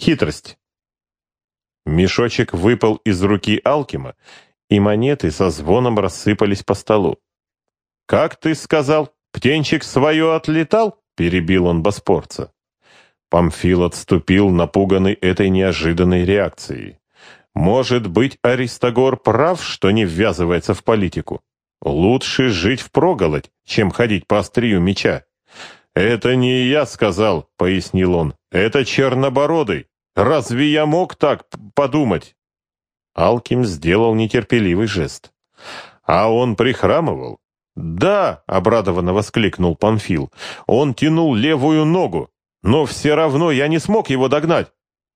Хитрость. Мешочек выпал из руки Алкима, и монеты со звоном рассыпались по столу. «Как ты сказал, птенчик свое отлетал?» — перебил он боспорца. Памфил отступил, напуганный этой неожиданной реакцией. «Может быть, Аристогор прав, что не ввязывается в политику? Лучше жить впроголодь, чем ходить по острию меча». «Это не я сказал», — пояснил он. «Это Чернобородый. Разве я мог так подумать?» Алким сделал нетерпеливый жест. «А он прихрамывал?» «Да!» — обрадованно воскликнул Памфил. «Он тянул левую ногу, но все равно я не смог его догнать.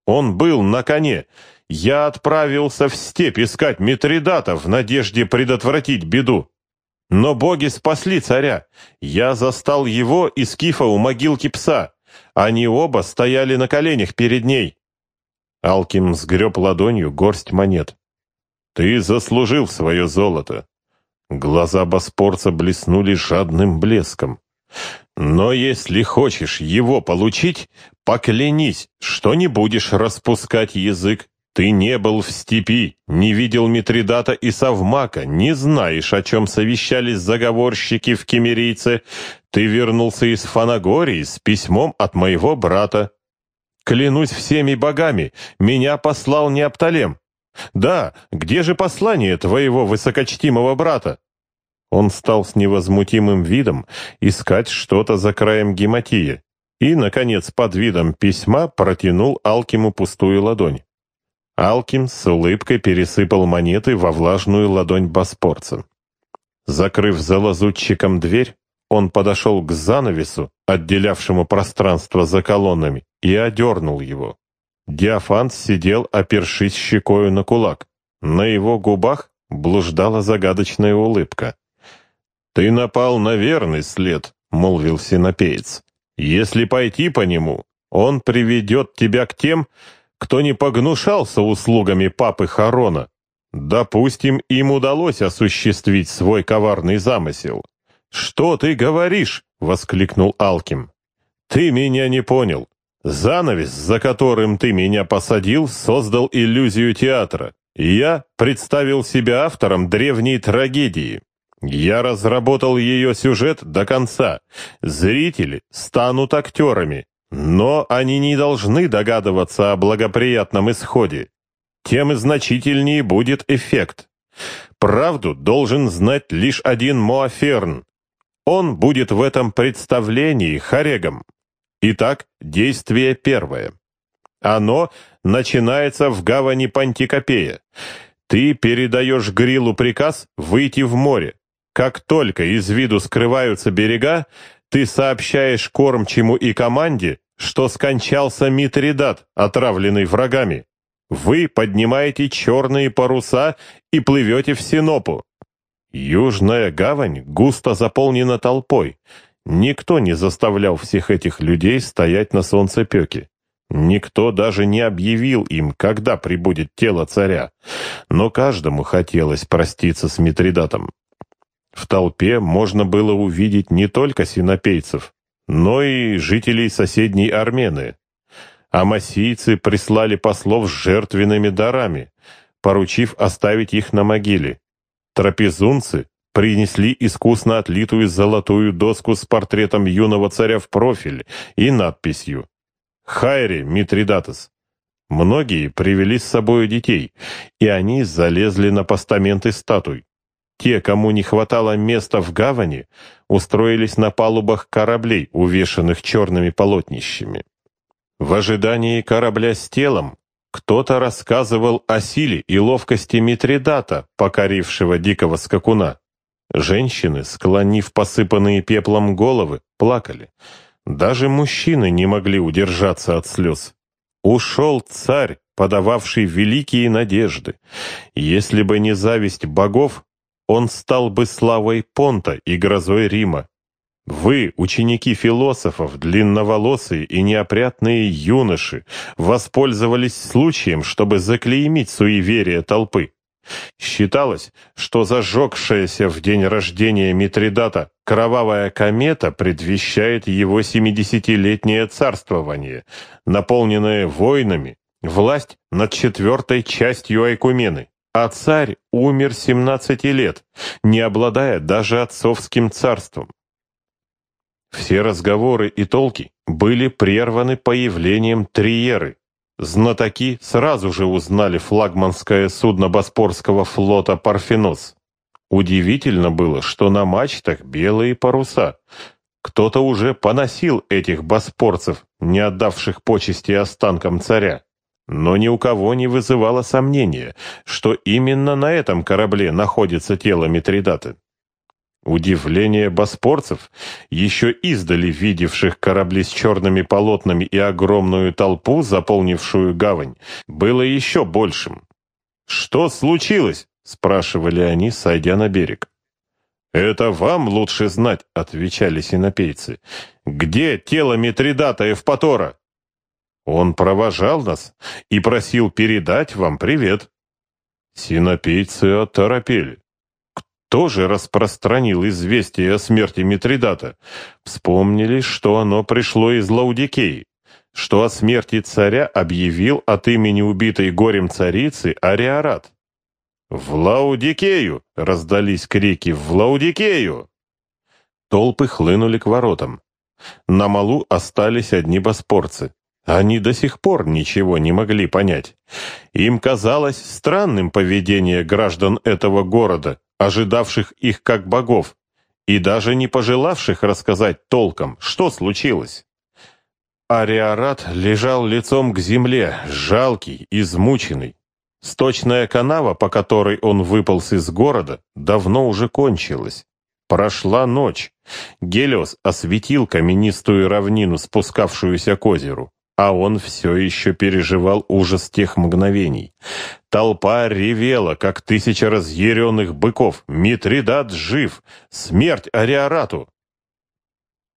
Он был на коне. Я отправился в степь искать Митридата в надежде предотвратить беду. Но боги спасли царя. Я застал его и Скифа у могилки пса. Они оба стояли на коленях перед ней. Алким сгреб ладонью горсть монет. «Ты заслужил свое золото». Глаза боспорца блеснули жадным блеском. «Но если хочешь его получить, поклянись, что не будешь распускать язык. Ты не был в степи, не видел Митридата и Савмака, не знаешь, о чем совещались заговорщики в Кемерийце. Ты вернулся из Фанагории с письмом от моего брата. Клянусь всеми богами, меня послал не Апталем. Да, где же послание твоего высокочтимого брата? Он стал с невозмутимым видом искать что-то за краем гематии и, наконец, под видом письма протянул Алкиму пустую ладонь. Алким с улыбкой пересыпал монеты во влажную ладонь боспорца. Закрыв за лазутчиком дверь, он подошел к занавесу, отделявшему пространство за колоннами, и одернул его. Диафант сидел, опершись щекою на кулак. На его губах блуждала загадочная улыбка. «Ты напал на верный след», — молвил синопеец. «Если пойти по нему, он приведет тебя к тем, кто не погнушался услугами папы Харона. Допустим, им удалось осуществить свой коварный замысел. «Что ты говоришь?» — воскликнул Алким. «Ты меня не понял. Занавес, за которым ты меня посадил, создал иллюзию театра. Я представил себя автором древней трагедии. Я разработал ее сюжет до конца. Зрители станут актерами, но они не должны догадываться о благоприятном исходе. Тем значительнее будет эффект. Правду должен знать лишь один Моаферн, он будет в этом представлении хорегом. Итак, действие первое. Оно начинается в гавани Пантикопея. Ты передаешь Грилу приказ выйти в море. Как только из виду скрываются берега, ты сообщаешь кормчему и команде, что скончался Митридат, отравленный врагами. Вы поднимаете черные паруса и плывете в Синопу. Южная гавань густо заполнена толпой. Никто не заставлял всех этих людей стоять на солнцепеке. Никто даже не объявил им, когда прибудет тело царя. Но каждому хотелось проститься с Митридатом. В толпе можно было увидеть не только синопейцев, но и жителей соседней Армены. Амасийцы прислали послов с жертвенными дарами, поручив оставить их на могиле. Трапезунцы принесли искусно отлитую золотую доску с портретом юного царя в профиль и надписью «Хайри Митридатес». Многие привели с собой детей, и они залезли на постаменты статуй. Те, кому не хватало места в гавани, устроились на палубах кораблей, увешанных черными полотнищами. В ожидании корабля с телом кто-то рассказывал о силе и ловкости Митридата, покорившего дикого скакуна. Женщины, склонив посыпанные пеплом головы, плакали. Даже мужчины не могли удержаться от слез. Ушел царь, подававший великие надежды. Если бы не зависть богов, он стал бы славой Понта и грозой Рима. Вы, ученики философов, длинноволосые и неопрятные юноши, воспользовались случаем, чтобы заклеймить суеверие толпы. Считалось, что зажегшаяся в день рождения Митридата кровавая комета предвещает его семидесятилетнее царствование, наполненное войнами, власть над четвертой частью Айкумены. А царь умер 17 лет, не обладая даже отцовским царством. Все разговоры и толки были прерваны появлением Триеры. Знатоки сразу же узнали флагманское судно Боспорского флота «Парфенос». Удивительно было, что на мачтах белые паруса. Кто-то уже поносил этих боспорцев, не отдавших почести останкам царя. Но ни у кого не вызывало сомнения, что именно на этом корабле находится тело Митридата. Удивление боспорцев, еще издали видевших корабли с черными полотнами и огромную толпу, заполнившую гавань, было еще большим. «Что случилось?» — спрашивали они, сойдя на берег. «Это вам лучше знать», — отвечали синопейцы. «Где тело Митридата Евпатора?» «Он провожал нас и просил передать вам привет». Синопейцы оторопели тоже распространил известие о смерти Митридата. Вспомнили, что оно пришло из Лаудикеи, что о смерти царя объявил от имени убитой горем царицы Ариарат. «В Лаудикею!» — раздались крики «В Лаудикею!» Толпы хлынули к воротам. На малу остались одни боспорцы. Они до сих пор ничего не могли понять. Им казалось странным поведение граждан этого города, ожидавших их как богов, и даже не пожелавших рассказать толком, что случилось. Ариарат лежал лицом к земле, жалкий, измученный. Сточная канава, по которой он выполз из города, давно уже кончилась. Прошла ночь. Гелиос осветил каменистую равнину, спускавшуюся к озеру а он все еще переживал ужас тех мгновений. Толпа ревела, как тысяча разъяренных быков. Митридат жив! Смерть Ариарату!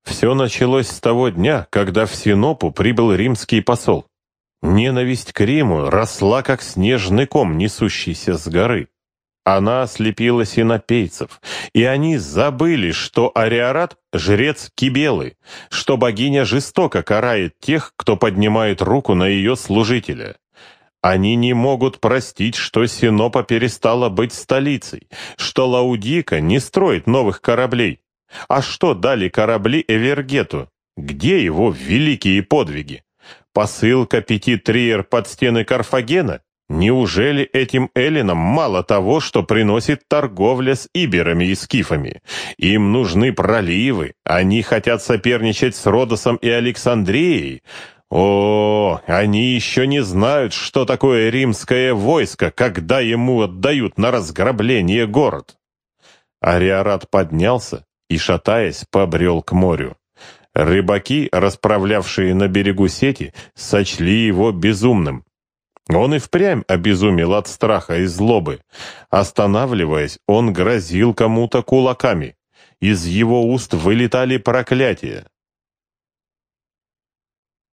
Все началось с того дня, когда в Синопу прибыл римский посол. Ненависть к Риму росла, как снежный ком, несущийся с горы. Она ослепила синопейцев, и они забыли, что Ариарат — жрец Кибелы, что богиня жестоко карает тех, кто поднимает руку на ее служителя. Они не могут простить, что Синопа перестала быть столицей, что Лаудика не строит новых кораблей. А что дали корабли Эвергету? Где его великие подвиги? Посылка пяти триер под стены Карфагена? Неужели этим эллинам мало того, что приносит торговля с иберами и скифами? Им нужны проливы, они хотят соперничать с Родосом и Александрией. О, они еще не знают, что такое римское войско, когда ему отдают на разграбление город. Ариарат поднялся и, шатаясь, побрел к морю. Рыбаки, расправлявшие на берегу сети, сочли его безумным. Он и впрямь обезумел от страха и злобы. Останавливаясь, он грозил кому-то кулаками. Из его уст вылетали проклятия.